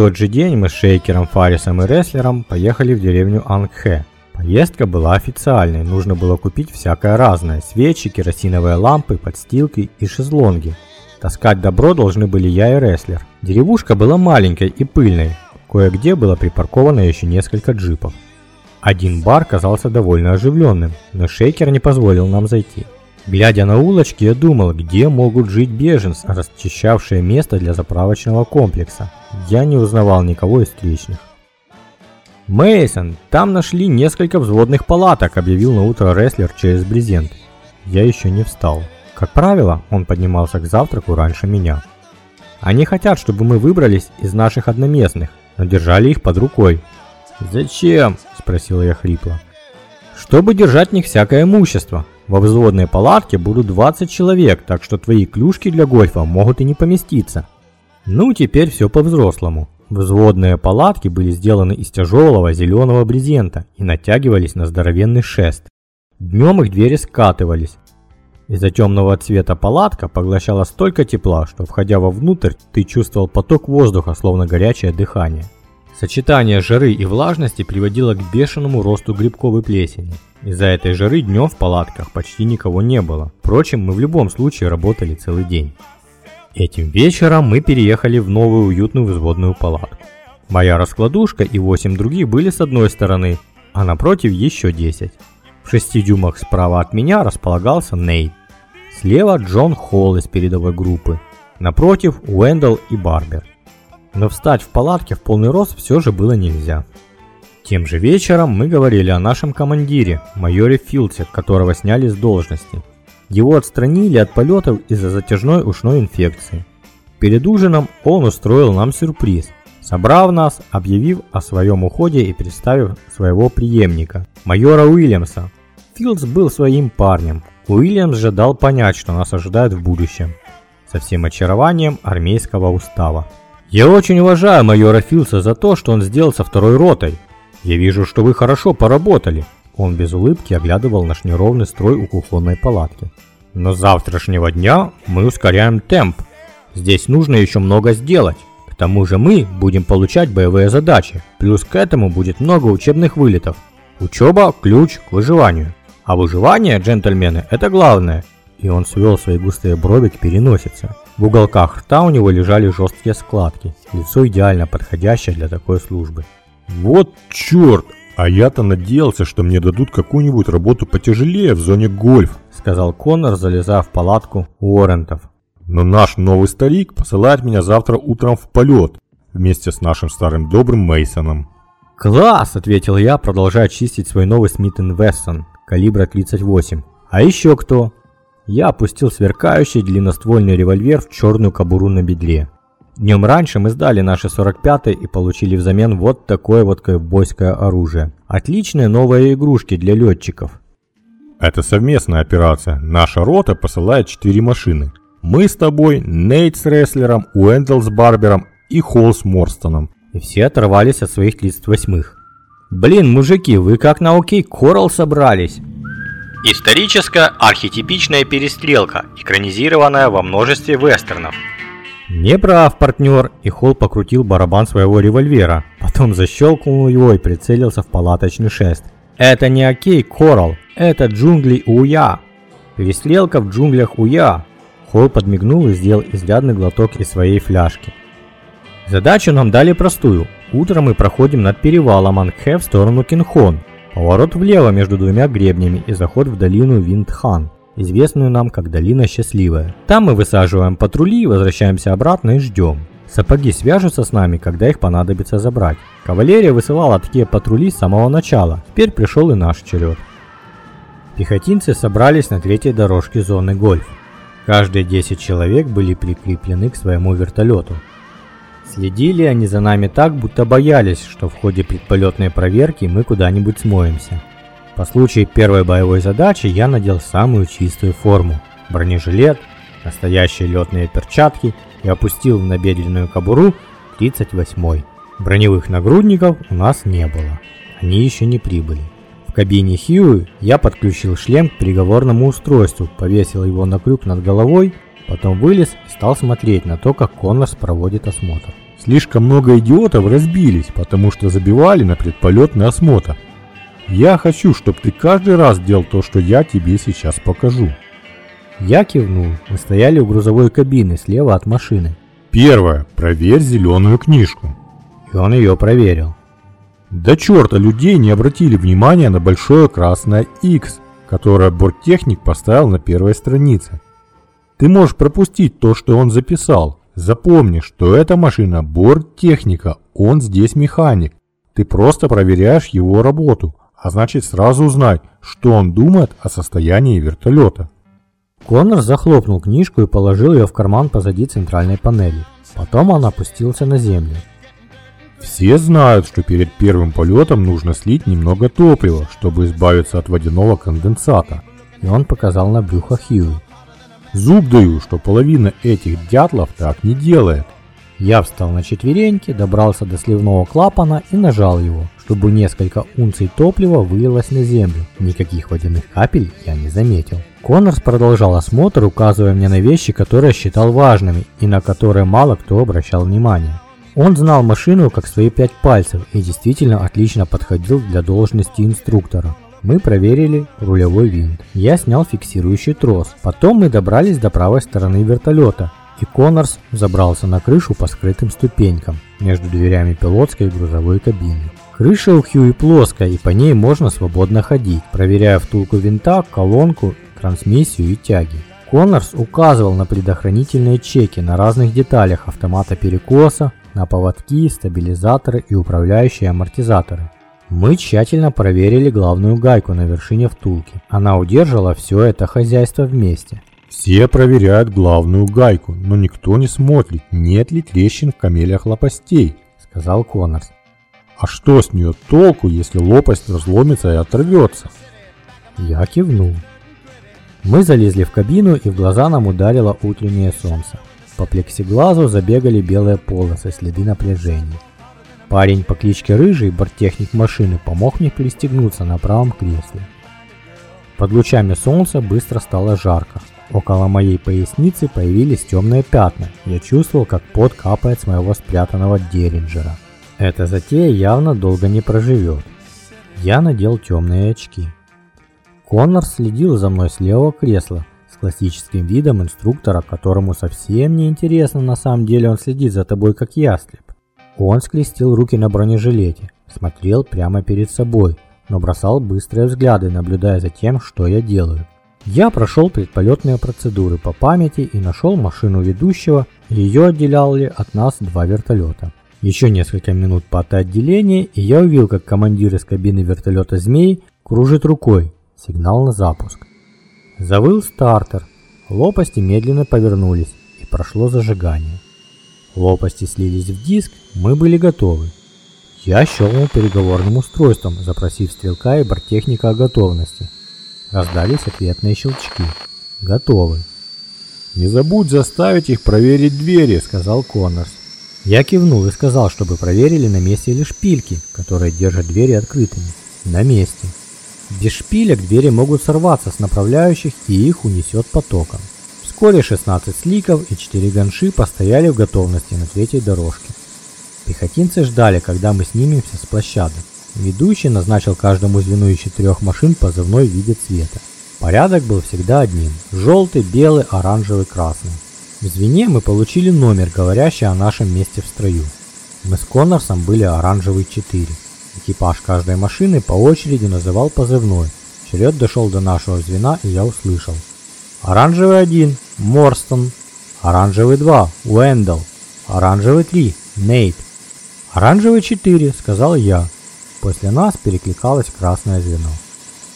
тот же день мы с Шейкером, Фарисом и Рестлером поехали в деревню Ангхэ. Поездка была официальной, нужно было купить всякое разное. Свечи, керосиновые лампы, подстилки и шезлонги. Таскать добро должны были я и Рестлер. Деревушка была маленькой и пыльной. Кое-где было припарковано еще несколько джипов. Один бар казался довольно оживленным, но Шейкер не позволил нам зайти. Глядя на улочки, я думал, где могут жить беженцы, расчищавшие место для заправочного комплекса. Я не узнавал никого из встречных. Мейсон, там нашли несколько взводных палаток, объявил на утро рестлер через брезент. Я еще не встал. Как правило, он поднимался к завтраку раньше меня. Они хотят, чтобы мы выбрались из наших одноместных, но держали их под рукой. «Зачем?» – спросил я хрипло. «Чтобы держать в них всякое имущество. Во взводной палатке будут 20 человек, так что твои клюшки для гольфа могут и не поместиться». Ну, теперь все по-взрослому. Взводные палатки были сделаны из тяжелого зеленого брезента и натягивались на здоровенный шест. Днем их двери скатывались, из-за темного цвета палатка поглощала столько тепла, что входя вовнутрь, ты чувствовал поток воздуха, словно горячее дыхание. Сочетание жары и влажности приводило к бешеному росту грибковой плесени. Из-за этой жары днем в палатках почти никого не было. Впрочем, мы в любом случае работали целый день. Этим вечером мы переехали в новую уютную взводную палатку. Моя раскладушка и 8 других были с одной стороны, а напротив еще 10. В 6 дюймах справа от меня располагался Нейт. Слева Джон Холл из передовой группы. Напротив Уэндалл и Барбер. Но встать в палатке в полный рост все же было нельзя. Тем же вечером мы говорили о нашем командире, майоре Филдсе, которого сняли с должности. Его отстранили от полетов из-за затяжной ушной инфекции. Перед ужином он устроил нам сюрприз, собрав нас, объявив о своем уходе и представив своего преемника, майора Уильямса. Филдс был своим парнем, Уильямс же дал понять, что нас ожидает в будущем, со всем очарованием армейского устава. «Я очень уважаю майора Филса за то, что он сделал со второй ротой. Я вижу, что вы хорошо поработали». Он без улыбки оглядывал наш неровный строй у кухонной палатки. «Но с завтрашнего дня мы ускоряем темп. Здесь нужно еще много сделать. К тому же мы будем получать боевые задачи. Плюс к этому будет много учебных вылетов. Учеба – ключ к выживанию. А выживание, джентльмены, это главное. И он свел свои густые брови к переносице. В уголках рта у него лежали жесткие складки. Лицо идеально подходящее для такой службы. Вот черт! А я-то надеялся, что мне дадут какую-нибудь работу потяжелее в зоне гольф, сказал Коннор, залезая в палатку Уоррентов. Но наш новый старик посылает меня завтра утром в полет вместе с нашим старым добрым Мейсоном. «Класс!» – ответил я, продолжая чистить свой новый Смит Вессон калибра 38. А еще кто? Я опустил сверкающий длинноствольный револьвер в черную кобуру на бедре. Днем раньше мы сдали наши 45-е и получили взамен вот такое вот ковбойское оружие. Отличные новые игрушки для летчиков. Это совместная операция. Наша рота посылает 4 машины. Мы с тобой, Нейт с Рестлером, Уэндл с Барбером и Холл с Морстоном. И все оторвались от своих 38-х. Блин, мужики, вы как на Окей Коралл собрались? Историческая архетипичная перестрелка, экранизированная во множестве вестернов. Не прав, партнер, и Холл покрутил барабан своего револьвера, потом защелкнул его и прицелился в палаточный шест. Это не Окей Коралл, это джунгли Уя. Перестрелка в джунглях Уя. Холл подмигнул и сделал изрядный глоток из своей фляжки. Задачу нам дали простую Утром мы проходим над перевалом Ангхэ в сторону Кинхон, поворот влево между двумя гребнями и заход в долину Виндхан, известную нам как Долина Счастливая. Там мы высаживаем патрули, возвращаемся обратно и ждем. Сапоги свяжутся с нами, когда их понадобится забрать. Кавалерия высылала такие патрули с самого начала, теперь пришел и наш черед. Пехотинцы собрались на третьей дорожке зоны гольф. Каждые 10 человек были прикреплены к своему вертолету. Следили они за нами так, будто боялись, что в ходе предполетной проверки мы куда-нибудь смоемся. По случаю первой боевой задачи я надел самую чистую форму. Бронежилет, настоящие летные перчатки и опустил в набедренную кобуру 38-й. Броневых нагрудников у нас не было. Они еще не прибыли. В кабине Хьюи я подключил шлем к переговорному устройству, повесил его на крюк над головой, потом вылез и стал смотреть на то, как Коннорс проводит осмотр. Слишком много идиотов разбились, потому что забивали на предполетный осмотр. Я хочу, чтобы ты каждый раз делал то, что я тебе сейчас покажу. Я кивнул. Мы стояли у грузовой кабины слева от машины. Первое. Проверь зеленую книжку. И он ее проверил. До черта людей не обратили внимания на большое красное X, которое борттехник поставил на первой странице. Ты можешь пропустить то, что он записал. Запомни, что эта машина борттехника, он здесь механик. Ты просто проверяешь его работу, а значит сразу узнай, что он думает о состоянии вертолета. Коннор захлопнул книжку и положил ее в карман позади центральной панели. Потом он опустился на землю. Все знают, что перед первым полетом нужно слить немного топлива, чтобы избавиться от водяного конденсата. И он показал на брюхо Хьюи. Зуб даю, что половина этих дятлов так не делает. Я встал на четвереньки, добрался до сливного клапана и нажал его, чтобы несколько унций топлива вылилось на землю. Никаких водяных капель я не заметил. Коннорс продолжал осмотр, указывая мне на вещи, которые считал важными и на которые мало кто обращал внимание. Он знал машину как свои пять пальцев и действительно отлично подходил для должности инструктора. Мы проверили рулевой винт. Я снял фиксирующий трос. Потом мы добрались до правой стороны вертолета и Коннорс забрался на крышу по скрытым ступенькам между дверями пилотской и грузовой кабины. Крыша у Хьюи плоская, и по ней можно свободно ходить, проверяя втулку винта, колонку, трансмиссию и тяги. Коннорс указывал на предохранительные чеки на разных деталях автомата перекоса, на поводки, стабилизаторы и управляющие амортизаторы. Мы тщательно проверили главную гайку на вершине втулки. Она удерживала все это хозяйство вместе. Все проверяют главную гайку, но никто не смотрит, нет ли трещин в камелях лопастей, сказал Коннорс. А что с нее толку, если лопасть разломится и оторвется? Я кивнул. Мы залезли в кабину, и в глаза нам ударило утреннее солнце. По плексиглазу забегали белые полосы, следы напряжения. Парень по кличке Рыжий, борттехник машины, помог мне пристегнуться на правом кресле. Под лучами солнца быстро стало жарко. Около моей поясницы появились темные пятна. Я чувствовал, как пот капает с моего спрятанного Деринджера. Эта затея явно долго не проживет. Я надел темные очки. Коннор следил за мной с левого кресла, с классическим видом инструктора, которому совсем не интересно на самом деле он следит за тобой как ястреб. Он скрестил руки на бронежилете, смотрел прямо перед собой, но бросал быстрые взгляды, наблюдая за тем, что я делаю. Я прошел предполетные процедуры по памяти и нашел машину ведущего, ее отделяли от нас два вертолета. Еще несколько минут по отделения, и я увидел, как командир из кабины вертолета «Змей» кружит рукой, сигнал на запуск. Завыл стартер, лопасти медленно повернулись, и прошло зажигание. Лопасти слились в диск, мы были готовы. Я щелкнул переговорным устройством, запросив стрелка и борттехника о готовности – Раздались ответные щелчки. Готовы. «Не забудь заставить их проверить двери», — сказал Коннорс. Я кивнул и сказал, чтобы проверили, на месте ли шпильки, которые держат двери открытыми. На месте. Без шпилек двери могут сорваться с направляющих и их унесет потоком. Вскоре 16 сликов и 4 ганши постояли в готовности на третьей дорожке. Пехотинцы ждали, когда мы снимемся с площадок. Ведущий назначил каждому звену из четырех машин позывной в виде цвета. Порядок был всегда одним – желтый, белый, оранжевый, красный. В звене мы получили номер, говорящий о нашем месте в строю. Мы с Коннорсом были оранжевый 4. Экипаж каждой машины по очереди называл позывной. Черед дошел до нашего звена, и я услышал. Оранжевый 1 – Морстон. Оранжевый 2 – Уэндалл. Оранжевый 3 – Нейт. Оранжевый 4 – сказал я. После нас перекликалось красное звено.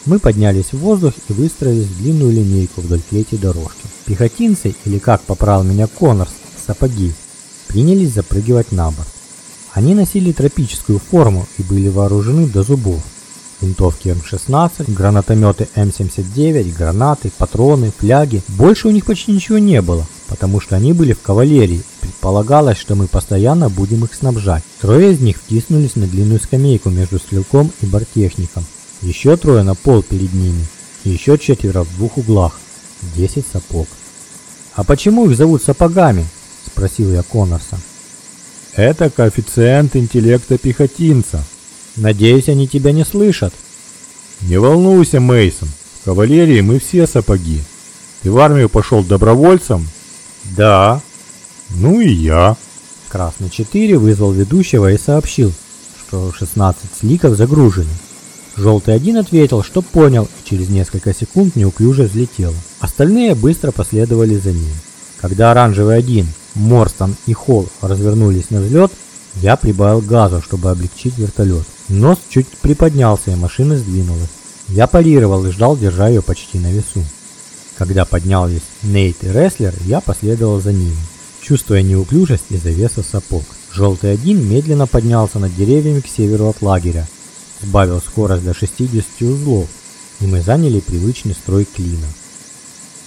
Мы поднялись в воздух и выстроились в длинную линейку вдоль третьей дорожки. Пехотинцы, или как поправил меня Коннорс, сапоги, принялись запрыгивать на борт. Они носили тропическую форму и были вооружены до зубов. Винтовки М16, гранатометы М79, гранаты, патроны, фляги. Больше у них почти ничего не было, потому что они были в кавалерии. Предполагалось, что мы постоянно будем их снабжать. Трое из них втиснулись на длинную скамейку между стрелком и борттехником. Еще трое на пол перед ними. И еще четверо в двух углах. Десять сапог. «А почему их зовут сапогами?» – спросил я Коннорса. Это коэффициент интеллекта пехотинца. Надеюсь, они тебя не слышат. Не волнуйся, Мейсон. В кавалерии мы все сапоги. Ты в армию пошел добровольцем? Да. Ну и я. Красный 4 вызвал ведущего и сообщил, что 16 сликов загружены. Желтый 1 ответил, что понял, и через несколько секунд неуклюже взлетел. Остальные быстро последовали за ним. Когда оранжевый 1, Морстон и Холл развернулись на взлет, я прибавил газу, чтобы облегчить вертолет. Нос чуть приподнялся, и машина сдвинулась. Я парировал и ждал, держа ее почти на весу. Когда поднялись Нейт и Рестлер, я последовал за ними, чувствуя неуклюжесть из-за веса сапог. Желтый один медленно поднялся над деревьями к северу от лагеря, сбавил скорость до 60 узлов, и мы заняли привычный строй клина.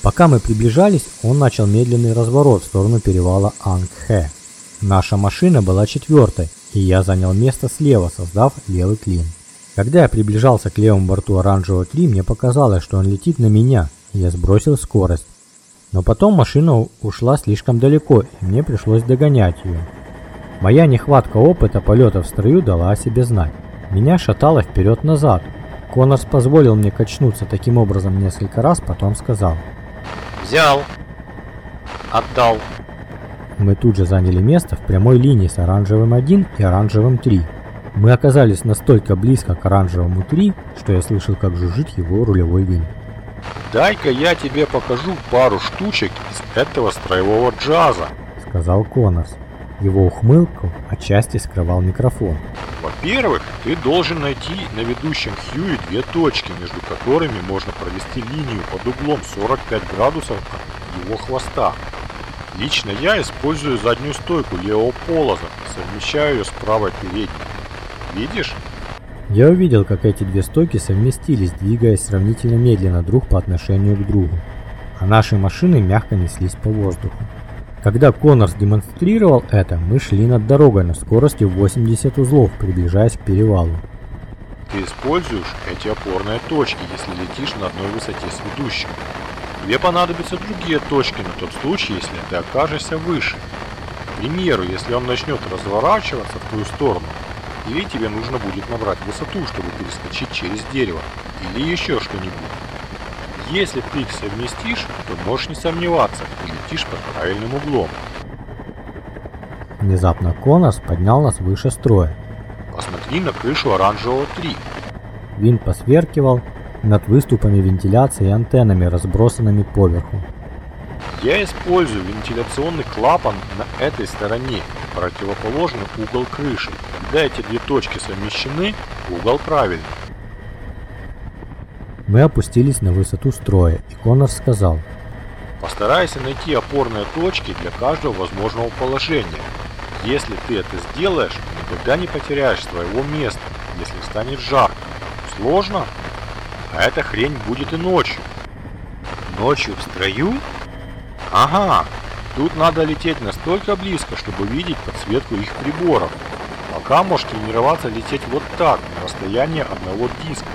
Пока мы приближались, он начал медленный разворот в сторону перевала Ангхэ. Наша машина была четвертой, и я занял место слева, создав левый клин. Когда я приближался к левому борту оранжевого 3, мне показалось, что он летит на меня, я сбросил скорость. Но потом машина ушла слишком далеко, и мне пришлось догонять ее. Моя нехватка опыта полета в строю дала о себе знать. Меня шатало вперед-назад. Коннорс позволил мне качнуться таким образом несколько раз, потом сказал. «Взял. Отдал». Мы тут же заняли место в прямой линии с оранжевым 1 и оранжевым 3. Мы оказались настолько близко к оранжевому 3, что я слышал, как жужжит его рулевой винт. «Дай-ка я тебе покажу пару штучек из этого строевого джаза», — сказал Коннорс. Его ухмылку отчасти скрывал микрофон. Во-первых, ты должен найти на ведущем Хьюи две точки, между которыми можно провести линию под углом 45 градусов от его хвоста. Лично я использую заднюю стойку левого полоза, совмещаю ее с правой передней. Видишь? Я увидел, как эти две стойки совместились, двигаясь сравнительно медленно друг по отношению к другу, а наши машины мягко неслись по воздуху. Когда Коннорс демонстрировал это, мы шли над дорогой на скорости 80 узлов, приближаясь к перевалу. Ты используешь эти опорные точки, если летишь на одной высоте с ведущим. Тебе понадобятся другие точки на тот случай, если ты окажешься выше. К примеру, если он начнет разворачиваться в твою сторону, или тебе нужно будет набрать высоту, чтобы перескочить через дерево, или еще что-нибудь. Если ты их совместишь, то можешь не сомневаться, ты летишь под правильным углом. Внезапно Конорс поднял нас выше строя. Посмотри на крышу оранжевого 3. Винт посверкивал над выступами вентиляции и антеннами, разбросанными поверху. Я использую вентиляционный клапан на этой стороне, противоположный угол крыши. Когда эти две точки совмещены, угол правильный. Мы опустились на высоту строя, и Коннор сказал. Постарайся найти опорные точки для каждого возможного положения. Если ты это сделаешь, никогда не потеряешь своего места, если станет жарко. Сложно? А эта хрень будет и ночью. Ночью в строю? Ага, тут надо лететь настолько близко, чтобы видеть подсветку их приборов. Пока можешь тренироваться лететь вот так, на расстоянии одного диска.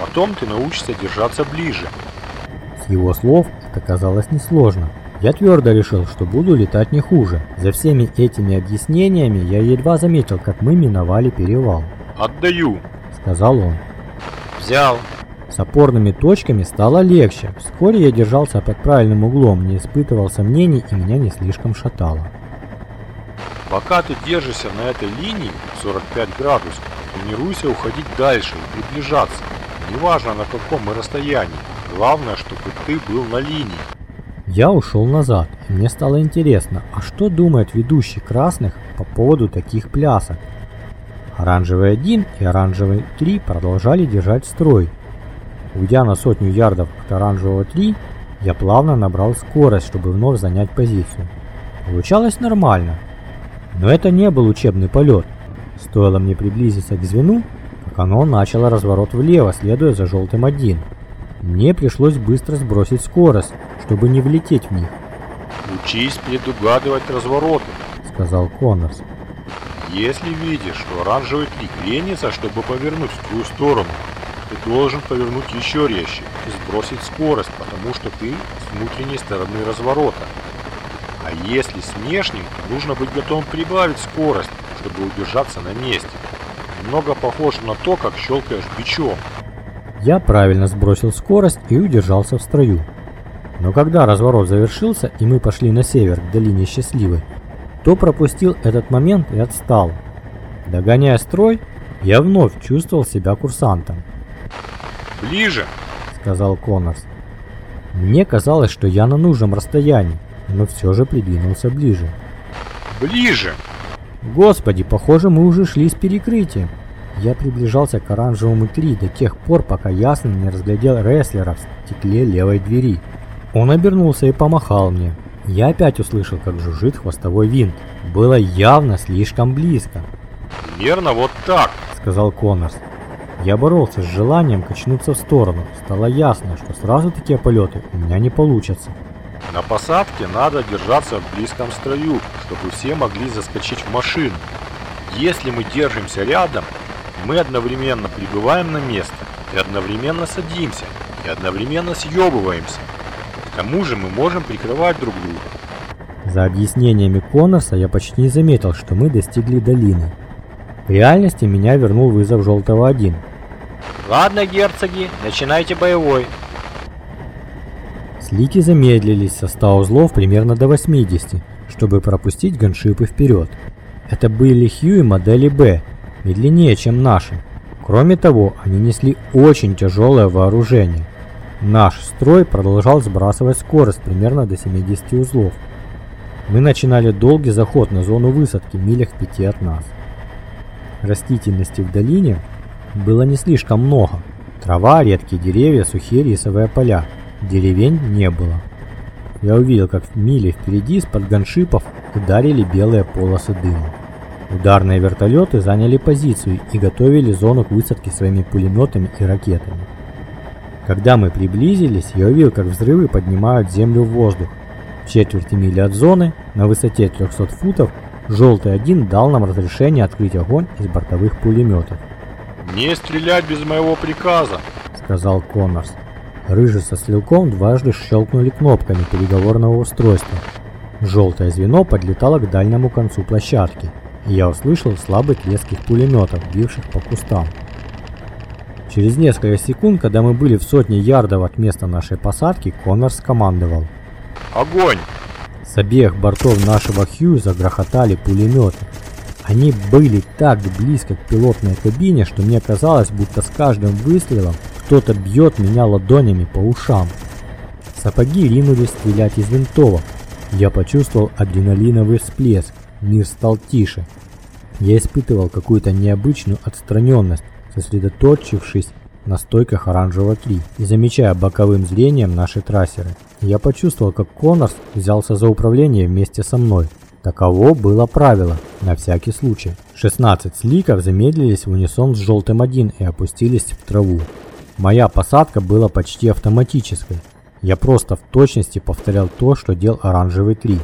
Потом ты научишься держаться ближе. С его слов это казалось несложно. Я твердо решил, что буду летать не хуже. За всеми этими объяснениями я едва заметил, как мы миновали перевал. «Отдаю», — сказал он. «Взял». С опорными точками стало легче. Вскоре я держался под правильным углом, не испытывал сомнений и меня не слишком шатало. Пока ты держишься на этой линии 45 градусов, тренируйся уходить дальше и приближаться. Неважно на каком мы расстоянии, главное, чтобы ты был на линии. Я ушел назад, и мне стало интересно, а что думает ведущий красных по поводу таких плясок? Оранжевый 1 и оранжевый 3 продолжали держать строй. Уйдя на сотню ярдов от оранжевого 3, я плавно набрал скорость, чтобы вновь занять позицию. Получалось нормально, но это не был учебный полет. Стоило мне приблизиться к звену, как оно начало разворот влево, следуя за желтым 1. Мне пришлось быстро сбросить скорость, чтобы не влететь в них. «Учись предугадывать развороты», — сказал Коннорс. «Если видишь, что оранжевый три кренится, чтобы повернуть в твою сторону, ты должен повернуть еще резче и сбросить скорость, потому что ты с внутренней стороны разворота. А если с внешним, нужно быть готовым прибавить скорость, чтобы удержаться на месте. Немного похоже на то, как щелкаешь бичом. Я правильно сбросил скорость и удержался в строю. Но когда разворот завершился и мы пошли на север к долине Счастливой, то пропустил этот момент и отстал. Догоняя строй, я вновь чувствовал себя курсантом. «Ближе!» — сказал Коннорс. Мне казалось, что я на нужном расстоянии, но все же придвинулся ближе. «Ближе!» Господи, похоже, мы уже шли с перекрытием. Я приближался к оранжевому 3 до тех пор, пока ясно не разглядел рестлера в стекле левой двери. Он обернулся и помахал мне. Я опять услышал, как жужжит хвостовой винт. Было явно слишком близко. «Примерно вот так», — сказал Коннорс. Я боролся с желанием качнуться в сторону. Стало ясно, что сразу такие полеты у меня не получатся. На посадке надо держаться в близком строю, чтобы все могли заскочить в машину. Если мы держимся рядом, мы одновременно прибываем на место и одновременно садимся, и одновременно съебываемся. К тому же мы можем прикрывать друг друга. За объяснениями Коннорса я почти не заметил, что мы достигли долины. В реальности меня вернул вызов Желтого-1. Ладно, герцоги, начинайте боевой. Слики замедлились со 100 узлов примерно до 80, чтобы пропустить ганшипы вперед. Это были Хьюи модели Б, медленнее, чем наши. Кроме того, они несли очень тяжелое вооружение. Наш строй продолжал сбрасывать скорость примерно до 70 узлов. Мы начинали долгий заход на зону высадки милях в пяти от нас. Растительности в долине было не слишком много. Трава, редкие деревья, сухие рисовые поля. Деревень не было. Я увидел, как в миле впереди из-под ганшипов ударили белые полосы дыма. Ударные вертолеты заняли позицию и готовили зону к высадке своими пулеметами и ракетами. Когда мы приблизились, я увидел, как взрывы поднимают землю в воздух. В четверти мили от зоны, на высоте 300 футов, «Желтый один дал нам разрешение открыть огонь из бортовых пулеметов. «Не стрелять без моего приказа», — сказал Коннорс. Рыжий со стрелком дважды щелкнули кнопками переговорного устройства. Желтое звено подлетало к дальнему концу площадки, и я услышал слабый треск их пулеметов, бивших по кустам. Через несколько секунд, когда мы были в сотне ярдов от места нашей посадки, Коннор скомандовал. «Огонь!» С обеих бортов нашего Хью загрохотали пулеметы. Они были так близко к пилотной кабине, что мне казалось, будто с каждым выстрелом кто-то бьет меня ладонями по ушам. Сапоги ринулись стрелять из винтовок. Я почувствовал адреналиновый всплеск. Мир стал тише. Я испытывал какую-то необычную отстраненность, сосредоточившись на стойках оранжевого 3 и замечая боковым зрением наши трассеры. Я почувствовал, как Коннорс взялся за управление вместе со мной. Таково было правило, на всякий случай. 16 сликов замедлились в унисон с желтым 1 и опустились в траву. Моя посадка была почти автоматической. Я просто в точности повторял то, что делал оранжевый 3.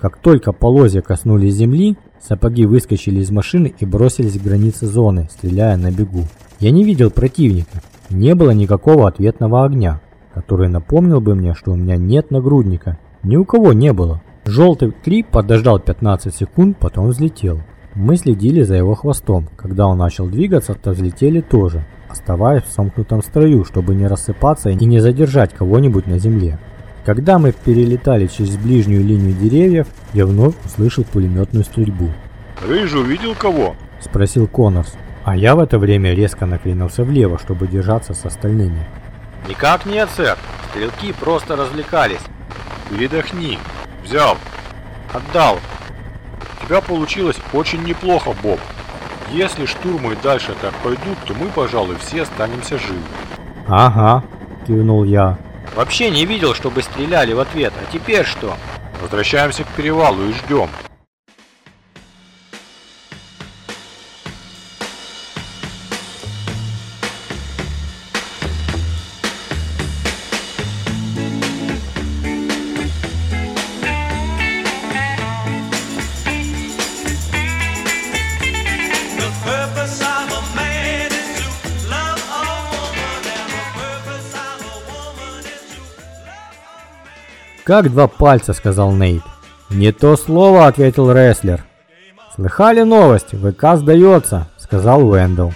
Как только полозья коснулись земли, сапоги выскочили из машины и бросились к границе зоны, стреляя на бегу. Я не видел противника, не было никакого ответного огня, который напомнил бы мне, что у меня нет нагрудника. Ни у кого не было. Желтый крип подождал 15 секунд, потом взлетел. Мы следили за его хвостом. Когда он начал двигаться, то взлетели тоже, оставаясь в сомкнутом строю, чтобы не рассыпаться и не задержать кого-нибудь на земле. Когда мы перелетали через ближнюю линию деревьев, я вновь услышал пулеметную стрельбу. «Рыжий увидел кого?» – спросил Коннорс. А я в это время резко накренился влево, чтобы держаться с остальными. «Никак нет, сэр. Стрелки просто развлекались». «Передохни», Взял. Отдал. У тебя получилось очень неплохо, Боб. Если штурмы и дальше так пойдут, то мы, пожалуй, все останемся живы. Ага, кивнул я. Вообще не видел, чтобы стреляли в ответ. А теперь что? Возвращаемся к перевалу и ждем. «Как два пальца», — сказал Нейт. «Не то слово», — ответил рестлер. «Слыхали новость? ВК сдается», — сказал Уэндл.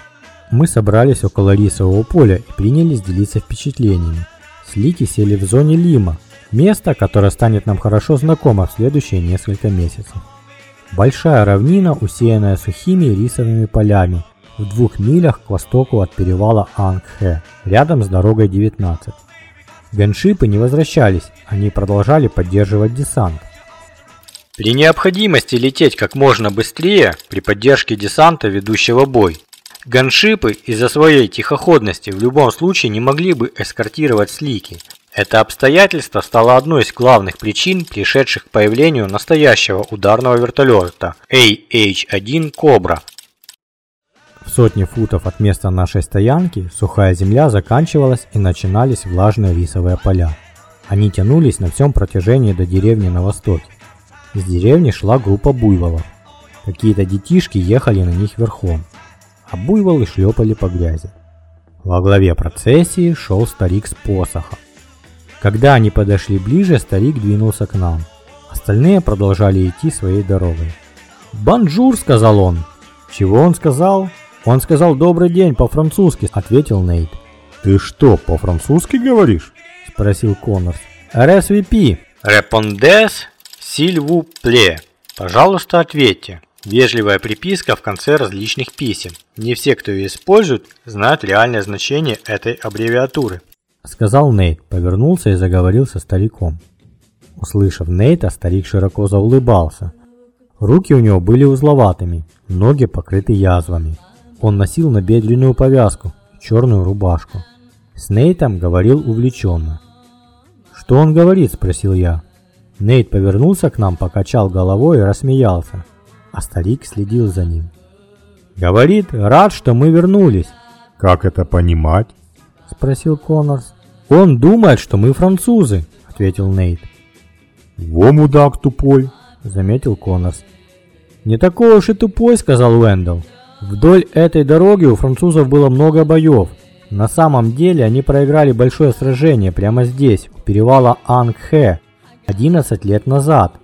Мы собрались около рисового поля и принялись делиться впечатлениями. Слики сели в зоне Лима, место, которое станет нам хорошо знакомо в следующие несколько месяцев. Большая равнина, усеянная сухими рисовыми полями, в двух милях к востоку от перевала Ангхэ, рядом с дорогой 19. Ганшипы не возвращались, они продолжали поддерживать десант. При необходимости лететь как можно быстрее при поддержке десанта, ведущего бой, ганшипы из-за своей тихоходности в любом случае не могли бы эскортировать слики. Это обстоятельство стало одной из главных причин, пришедших к появлению настоящего ударного вертолета AH-1 «Кобра», в сотне футов от места нашей стоянки сухая земля заканчивалась и начинались влажные рисовые поля. Они тянулись на всем протяжении до деревни на востоке. Из деревни шла группа буйволов. Какие-то детишки ехали на них верхом, а буйволы шлепали по грязи. Во главе процессии шел старик с посохом. Когда они подошли ближе, старик двинулся к нам. Остальные продолжали идти своей дорогой. «Bonjour!» — сказал он. Чего он сказал? «Он сказал добрый день по-французски», — ответил Нейт. «Ты что, по-французски говоришь?» — спросил Коннорс. «РСВП». «Репондес, сильву пле». «Пожалуйста, ответьте». Вежливая приписка в конце различных писем. Не все, кто ее использует, знают реальное значение этой аббревиатуры. Сказал Нейт, повернулся и заговорил со стариком. Услышав Нейта, старик широко заулыбался. Руки у него были узловатыми, ноги покрыты язвами. Он носил набедренную повязку и черную рубашку. С Нейтом говорил увлеченно. «Что он говорит?» – спросил я. Нейт повернулся к нам, покачал головой и рассмеялся, а старик следил за ним. «Говорит, рад, что мы вернулись». «Как это понимать?» – спросил Коннорс. «Он думает, что мы французы», – ответил Нейт. «Во мудак тупой», – заметил Коннорс. «Не такой уж и тупой», – сказал Уэндалл. Вдоль этой дороги у французов было много боев. На самом деле они проиграли большое сражение прямо здесь, у перевала Ангхэ, 11 лет назад.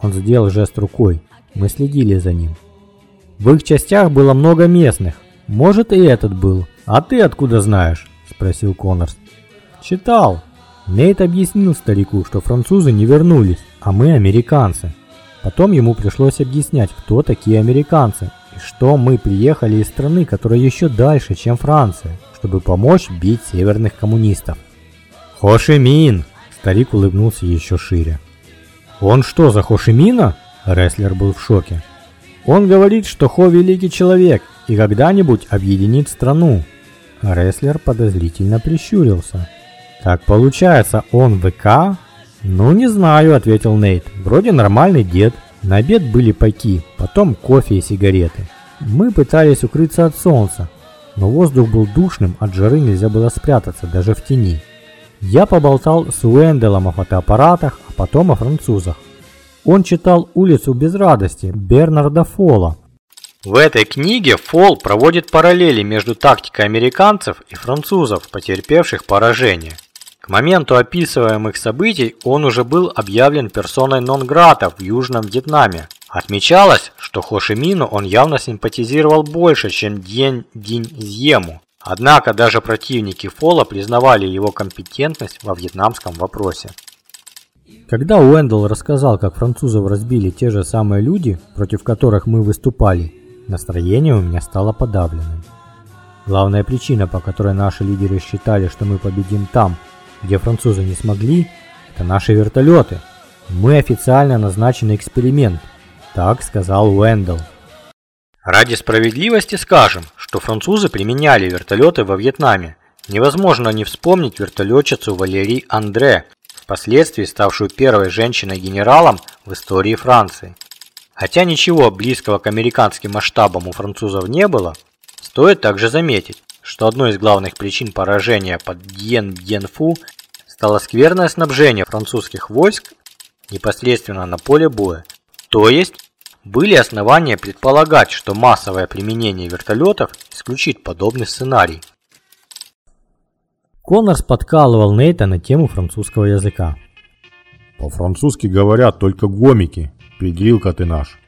Он сделал жест рукой. Мы следили за ним. В их частях было много местных. Может и этот был. А ты откуда знаешь? Спросил Коннорс. Читал. Нейт объяснил старику, что французы не вернулись, а мы американцы. Потом ему пришлось объяснять, кто такие американцы что мы приехали из страны, которая еще дальше, чем Франция, чтобы помочь бить северных коммунистов. Хошимин! Старик улыбнулся еще шире. Он что, за Хошимина? Рестлер был в шоке. Он говорит, что Хо великий человек и когда-нибудь объединит страну. Рестлер подозрительно прищурился. Так получается, он ВК? Ну не знаю, ответил Нейт. Вроде нормальный дед. На обед были пайки, потом кофе и сигареты. Мы пытались укрыться от солнца, но воздух был душным, от жары нельзя было спрятаться, даже в тени. Я поболтал с Уэнделом о фотоаппаратах, а потом о французах. Он читал «Улицу без радости» Бернарда Фола. В этой книге Фол проводит параллели между тактикой американцев и французов, потерпевших поражение. Моменту описываемых событий он уже был объявлен персоной нон-грата в Южном Вьетнаме. Отмечалось, что Хошимину он явно симпатизировал больше, чем Дьен Диньзьему. Однако даже противники Фола признавали его компетентность во вьетнамском вопросе. Когда Уэндл рассказал, как французов разбили те же самые люди, против которых мы выступали, настроение у меня стало подавленным. Главная причина, по которой наши лидеры считали, что мы победим там, где французы не смогли, это наши вертолеты. Мы официально назначенный эксперимент, так сказал Уэндл. Ради справедливости скажем, что французы применяли вертолеты во Вьетнаме. Невозможно не вспомнить вертолетчицу Валерий Андре, впоследствии ставшую первой женщиной-генералом в истории Франции. Хотя ничего близкого к американским масштабам у французов не было, стоит также заметить, что одной из главных причин поражения под Дьен-Бьенфу стало скверное снабжение французских войск непосредственно на поле боя. То есть, были основания предполагать, что массовое применение вертолетов исключит подобный сценарий. Коннорс подкалывал Нейта на тему французского языка. По-французски говорят только гомики. Педрилка ты наш.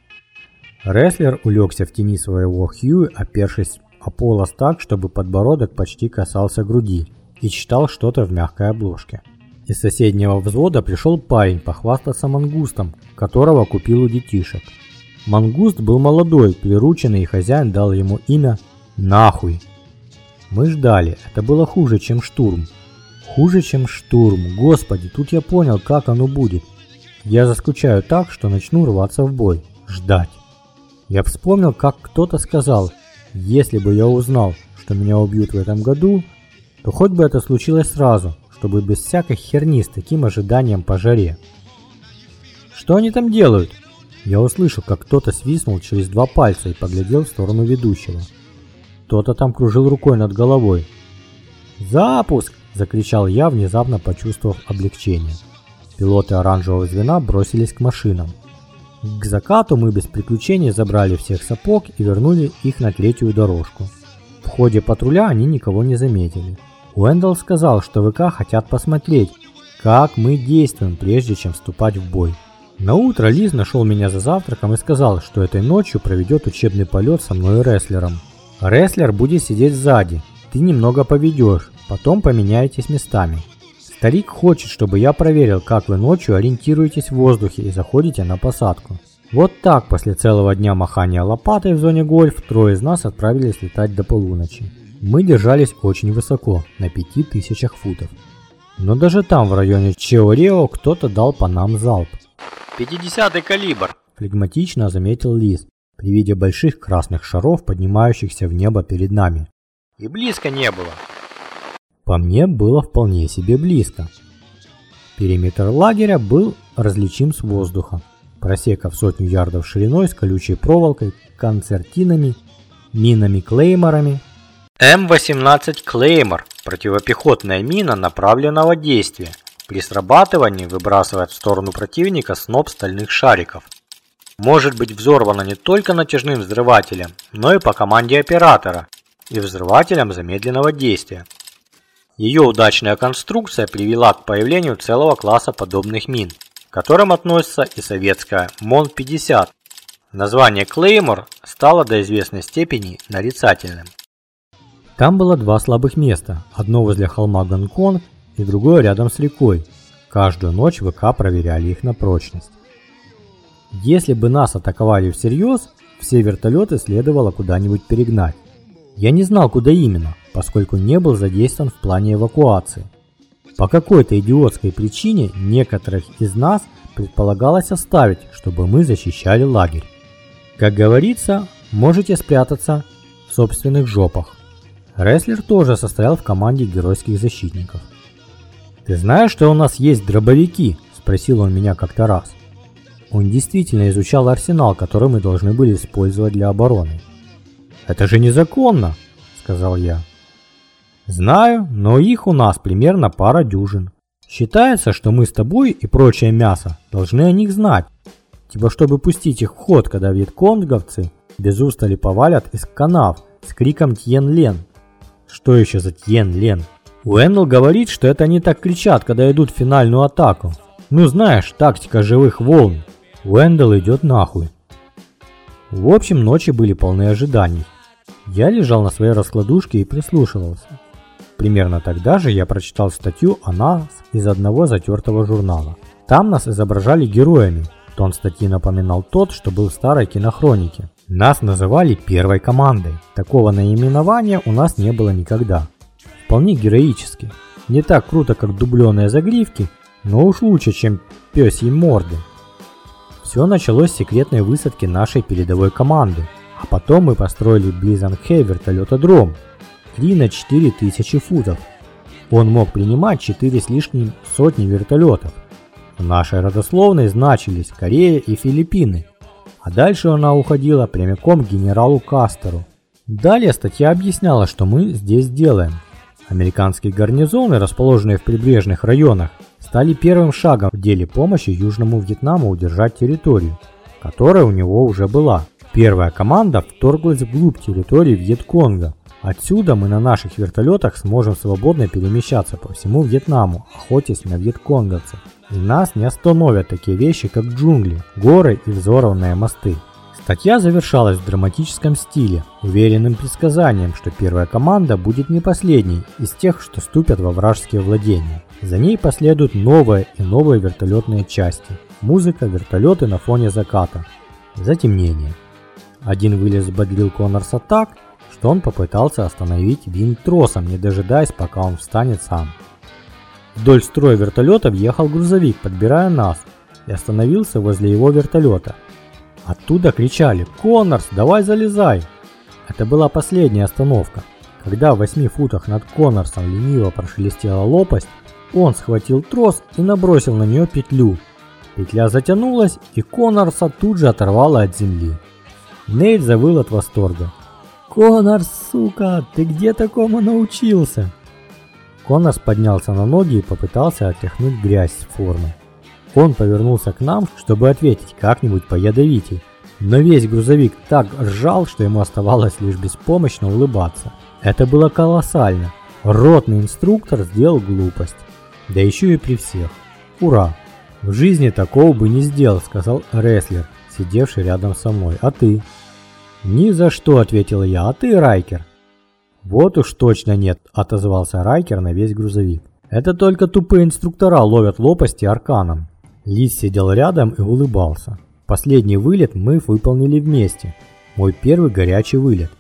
Рестлер улегся в тени своего Хьюи, опершись о полос так, чтобы подбородок почти касался груди, и читал что-то в мягкой обложке. Из соседнего взвода пришел парень похвастаться мангустом, которого купил у детишек. Мангуст был молодой, прирученный, и хозяин дал ему имя «Нахуй». Мы ждали, это было хуже, чем штурм. Хуже, чем штурм, господи, тут я понял, как оно будет. Я заскучаю так, что начну рваться в бой, ждать. Я вспомнил, как кто-то сказал, если бы я узнал, что меня убьют в этом году, то хоть бы это случилось сразу, чтобы без всякой херни с таким ожиданием по жаре. Что они там делают? Я услышал, как кто-то свистнул через два пальца и поглядел в сторону ведущего. Кто-то там кружил рукой над головой. «Запуск!» – закричал я, внезапно почувствовав облегчение. Пилоты оранжевого звена бросились к машинам. К закату мы без приключений забрали всех сапог и вернули их на третью дорожку. В ходе патруля они никого не заметили. Уэндалл сказал, что ВК хотят посмотреть, как мы действуем, прежде чем вступать в бой. На утро Лиз нашел меня за завтраком и сказал, что этой ночью проведет учебный полет со мной и рестлером. Рестлер будет сидеть сзади, ты немного поведешь, потом поменяетесь местами. Старик хочет, чтобы я проверил, как вы ночью ориентируетесь в воздухе и заходите на посадку. Вот так, после целого дня махания лопатой в зоне гольф, трое из нас отправились летать до полуночи. Мы держались очень высоко, на 5000 футов. Но даже там, в районе Чеорео, кто-то дал по нам залп. 50-й калибр, флегматично заметил Лис, при виде больших красных шаров, поднимающихся в небо перед нами. И близко не было. По мне было вполне себе близко. Периметр лагеря был различим с воздуха. Просека в сотню ярдов шириной с колючей проволокой, концертинами, минами-клейморами, М-18 Клеймор – противопехотная мина направленного действия. При срабатывании выбрасывает в сторону противника сноп стальных шариков. Может быть взорвана не только натяжным взрывателем, но и по команде оператора и взрывателем замедленного действия. Ее удачная конструкция привела к появлению целого класса подобных мин, к которым относится и советская МОН-50. Название Клеймор стало до известной степени нарицательным. Там было два слабых места, одно возле холма Гонконг и другое рядом с рекой. Каждую ночь ВК проверяли их на прочность. Если бы нас атаковали всерьез, все вертолеты следовало куда-нибудь перегнать. Я не знал, куда именно, поскольку не был задействован в плане эвакуации. По какой-то идиотской причине некоторых из нас предполагалось оставить, чтобы мы защищали лагерь. Как говорится, можете спрятаться в собственных жопах. Рестлер тоже состоял в команде геройских защитников. «Ты знаешь, что у нас есть дробовики?» – спросил он меня как-то раз. Он действительно изучал арсенал, который мы должны были использовать для обороны. «Это же незаконно!» – сказал я. «Знаю, но их у нас примерно пара дюжин. Считается, что мы с тобой и прочее мясо должны о них знать, типа чтобы пустить их в ход, когда вьетконговцы без устали повалят из канав с криком «Тьен Лен!» Что еще за Тьен Лен? Уэндл говорит, что это они так кричат, когда идут в финальную атаку. Ну знаешь, тактика живых волн. Уэндл идет нахуй. В общем, ночи были полны ожиданий. Я лежал на своей раскладушке и прислушивался. Примерно тогда же я прочитал статью о нас из одного затертого журнала. Там нас изображали героями. Тон статьи напоминал тот, что был в старой кинохронике. Нас называли первой командой. Такого наименования у нас не было никогда. Вполне героически. Не так круто, как дубленые загривки, но уж лучше, чем пёсьи морды. Все началось с секретной высадки нашей передовой команды, а потом мы построили близ Анхэ вертолетодром 3 на 4 тысячи футов. Он мог принимать 4 с лишним сотни вертолетов. В нашей родословной значились Корея и Филиппины, а дальше она уходила прямиком к генералу Кастеру. Далее статья объясняла, что мы здесь делаем. Американские гарнизоны, расположенные в прибрежных районах, стали первым шагом в деле помощи Южному Вьетнаму удержать территорию, которая у него уже была. Первая команда вторглась вглубь территории Вьетконга. Отсюда мы на наших вертолетах сможем свободно перемещаться по всему Вьетнаму, охотясь на вьетконговцев. И нас не остановят такие вещи, как джунгли, горы и взорванные мосты. Статья завершалась в драматическом стиле, уверенным предсказанием, что первая команда будет не последней из тех, что ступят во вражеские владения. За ней последуют новые и новые вертолетные части. Музыка, вертолеты на фоне заката. Затемнение. Один вылез бодрил Коннорса так, что он попытался остановить винт тросом, не дожидаясь, пока он встанет сам. Вдоль строя вертолетов ехал грузовик, подбирая нас, и остановился возле его вертолета. Оттуда кричали «Коннорс, давай залезай!». Это была последняя остановка. Когда в восьми футах над Коннорсом лениво прошелестела лопасть, он схватил трос и набросил на нее петлю. Петля затянулась, и Коннорса тут же оторвала от земли. Нейт завыл от восторга. «Коннорс, сука, ты где такому научился?» Коннорс поднялся на ноги и попытался отряхнуть грязь с формы. Он повернулся к нам, чтобы ответить как-нибудь поядовитей, но весь грузовик так ржал, что ему оставалось лишь беспомощно улыбаться. Это было колоссально. Ротный инструктор сделал глупость. Да еще и при всех. Ура! В жизни такого бы не сделал, сказал рестлер, сидевший рядом со мной. А ты? Ни за что, ответил я. А ты, Райкер? Вот уж точно нет, отозвался Райкер на весь грузовик. Это только тупые инструктора ловят лопасти арканом. Лис сидел рядом и улыбался. Последний вылет мы выполнили вместе. Мой первый горячий вылет.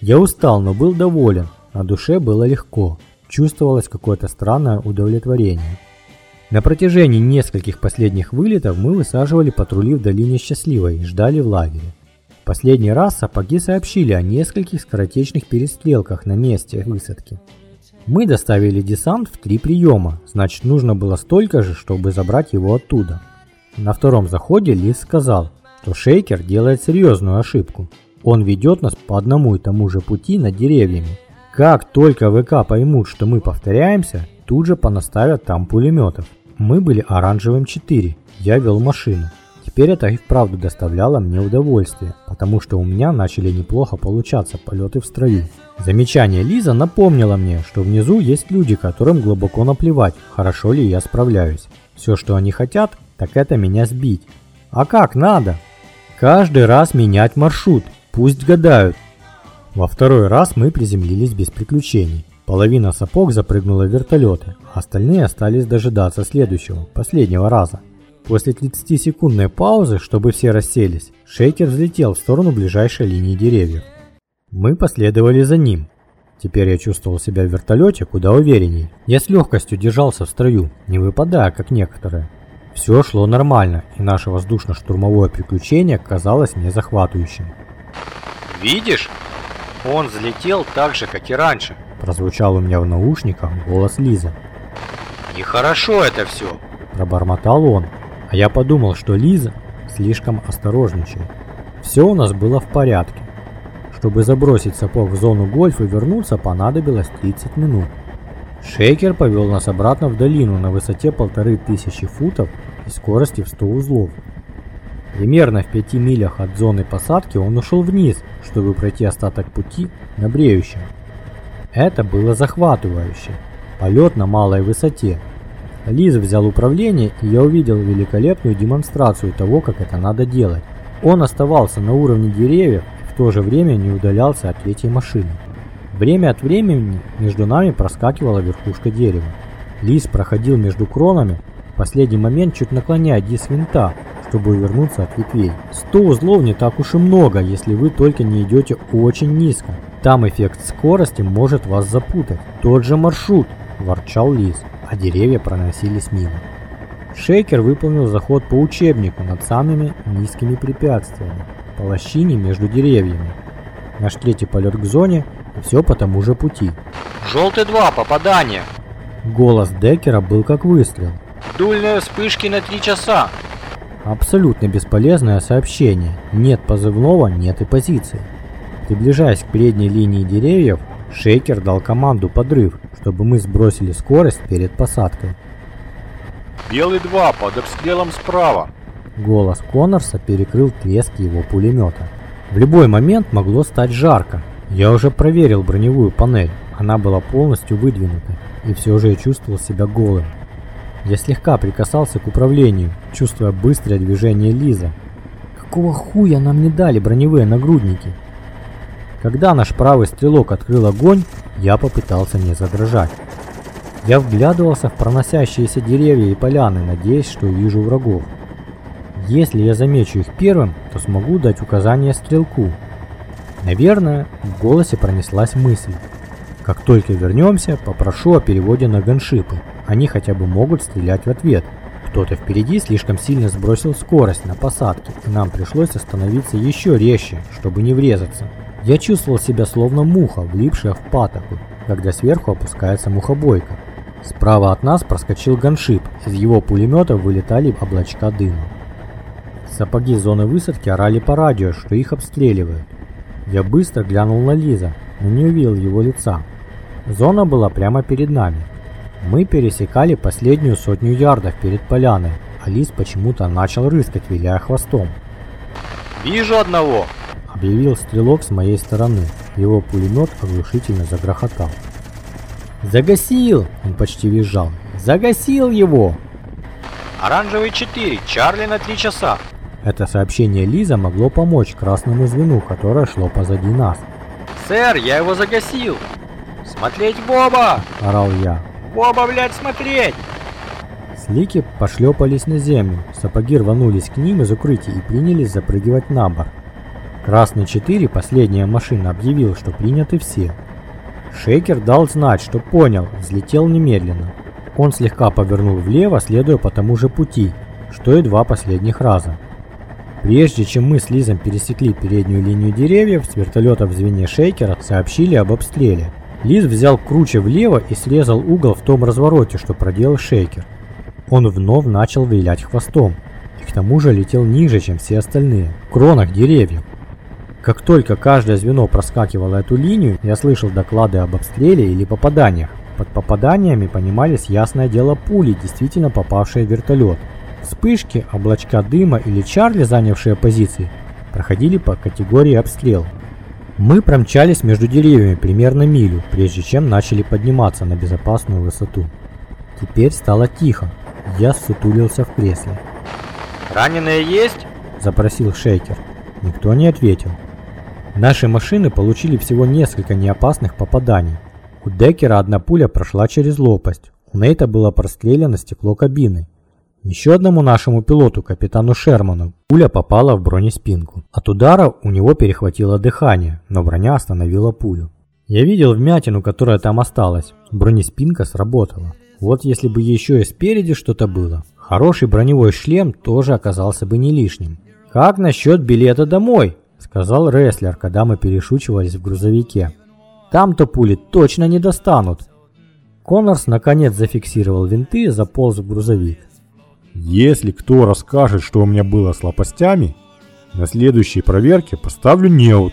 Я устал, но был доволен. На душе было легко. Чувствовалось какое-то странное удовлетворение. На протяжении нескольких последних вылетов мы высаживали патрули в долине Счастливой и ждали в лагере. Последний раз сапоги сообщили о нескольких скоротечных перестрелках на месте высадки. Мы доставили десант в три приема, значит нужно было столько же, чтобы забрать его оттуда. На втором заходе Лис сказал, что Шейкер делает серьезную ошибку. Он ведет нас по одному и тому же пути над деревьями. Как только ВК поймут, что мы повторяемся, тут же понаставят там пулеметов. Мы были оранжевым 4, я вел машину. Теперь это и вправду доставляло мне удовольствие, потому что у меня начали неплохо получаться полеты в строю. Замечание Лиза напомнило мне, что внизу есть люди, которым глубоко наплевать, хорошо ли я справляюсь. Все, что они хотят, так это меня сбить. А как надо? Каждый раз менять маршрут, пусть гадают. Во второй раз мы приземлились без приключений. Половина сапог запрыгнула в вертолеты, а остальные остались дожидаться следующего, последнего раза. После 30-секундной паузы, чтобы все расселись, шейкер взлетел в сторону ближайшей линии деревьев. Мы последовали за ним. Теперь я чувствовал себя в вертолете куда уверенней. Я с легкостью держался в строю, не выпадая, как некоторые. Все шло нормально, и наше воздушно-штурмовое приключение казалось мне захватывающим. «Видишь? Он взлетел так же, как и раньше», прозвучал у меня в наушниках голос Лизы. «Нехорошо это все», пробормотал он, а я подумал, что Лиза слишком осторожничает. Все у нас было в порядке. Чтобы забросить сапог в зону гольфа и вернуться, понадобилось 30 минут. Шейкер повел нас обратно в долину на высоте полторы тысячи футов и скорости в 100 узлов. Примерно в 5 милях от зоны посадки он ушел вниз, чтобы пройти остаток пути на бреющем. Это было захватывающе. Полет на малой высоте, Лиз взял управление, и я увидел великолепную демонстрацию того, как это надо делать. Он оставался на уровне деревьев в то же время не удалялся от третьей машины. Время от времени между нами проскакивала верхушка дерева. Лиз проходил между кронами, в последний момент чуть наклоняя диск винта, чтобы увернуться от ветвей. 100 узлов не так уж и много, если вы только не идете очень низко. Там эффект скорости может вас запутать. Тот же маршрут, ворчал Лиз а деревья проносились мимо. Шейкер выполнил заход по учебнику над самыми низкими препятствиями, по лощине между деревьями. Наш третий полет к зоне, и все по тому же пути. «Желтый 2, попадание!» Голос Деккера был как выстрел. «Дульные вспышки на три часа!» Абсолютно бесполезное сообщение. Нет позывного, нет и позиции. Приближаясь к передней линии деревьев, Шейкер дал команду подрыв, чтобы мы сбросили скорость перед посадкой. «Белый 2 под обстрелом справа!» Голос Коннорса перекрыл треск его пулемета. В любой момент могло стать жарко. Я уже проверил броневую панель, она была полностью выдвинута, и все же я чувствовал себя голым. Я слегка прикасался к управлению, чувствуя быстрое движение Лиза. Какого хуя нам не дали броневые нагрудники? Когда наш правый стрелок открыл огонь, я попытался не задрожать. Я вглядывался в проносящиеся деревья и поляны, надеясь, что увижу врагов. Если я замечу их первым, то смогу дать указание стрелку. Наверное, в голосе пронеслась мысль. Как только вернемся, попрошу о переводе на ганшипы. Они хотя бы могут стрелять в ответ. Кто-то впереди слишком сильно сбросил скорость на посадке, и нам пришлось остановиться еще резче, чтобы не врезаться. Я чувствовал себя словно муха, влипшая в патоку, когда сверху опускается мухобойка. Справа от нас проскочил ганшип, из его пулемета вылетали облачка дыма. Сапоги зоны высадки орали по радио, что их обстреливают. Я быстро глянул на Лиза, но не увидел его лица. Зона была прямо перед нами. Мы пересекали последнюю сотню ярдов перед поляной, а Лиз почему-то начал рыскать, виляя хвостом. «Вижу одного!» Объявил стрелок с моей стороны. Его пулемет оглушительно загрохотал. «Загасил!» – он почти визжал. «Загасил его!» «Оранжевый 4, Чарли на 3 часа!» Это сообщение Лиза могло помочь красному звену, которое шло позади нас. «Сэр, я его загасил!» «Смотреть Боба!» – орал я. «Боба, блядь, смотреть!» Слики пошлепались на землю, сапоги рванулись к ним из укрытия и принялись запрыгивать на борт. Красный 4, последняя машина, объявил, что приняты все. Шейкер дал знать, что понял, взлетел немедленно. Он слегка повернул влево, следуя по тому же пути, что и два последних раза. Прежде чем мы с Лизом пересекли переднюю линию деревьев, с вертолета в звене Шейкера сообщили об обстреле. Лиз взял круче влево и срезал угол в том развороте, что проделал Шейкер. Он вновь начал вилять хвостом, и к тому же летел ниже, чем все остальные, в кронах деревьев. Как только каждое звено проскакивало эту линию, я слышал доклады об обстреле или попаданиях. Под попаданиями понимались ясное дело пули, действительно попавшие в вертолет. Вспышки, облачка дыма или Чарли, занявшие позиции, проходили по категории обстрел. Мы промчались между деревьями примерно милю, прежде чем начали подниматься на безопасную высоту. Теперь стало тихо. Я сутулился в кресле. «Раненые есть?» – запросил Шейкер. Никто не ответил. Наши машины получили всего несколько неопасных попаданий. У Деккера одна пуля прошла через лопасть, у Нейта было прострелено стекло кабины. Еще одному нашему пилоту, капитану Шерману, пуля попала в бронеспинку. От удара у него перехватило дыхание, но броня остановила пулю. Я видел вмятину, которая там осталась. Бронеспинка сработала. Вот если бы еще и спереди что-то было. Хороший броневой шлем тоже оказался бы не лишним. «Как насчет билета домой?» Сказал рестлер, когда мы перешучивались в грузовике. Там-то пули точно не достанут. Коннорс наконец зафиксировал винты и заполз в грузовик. Если кто расскажет, что у меня было с лопастями, на следующей проверке поставлю неуд.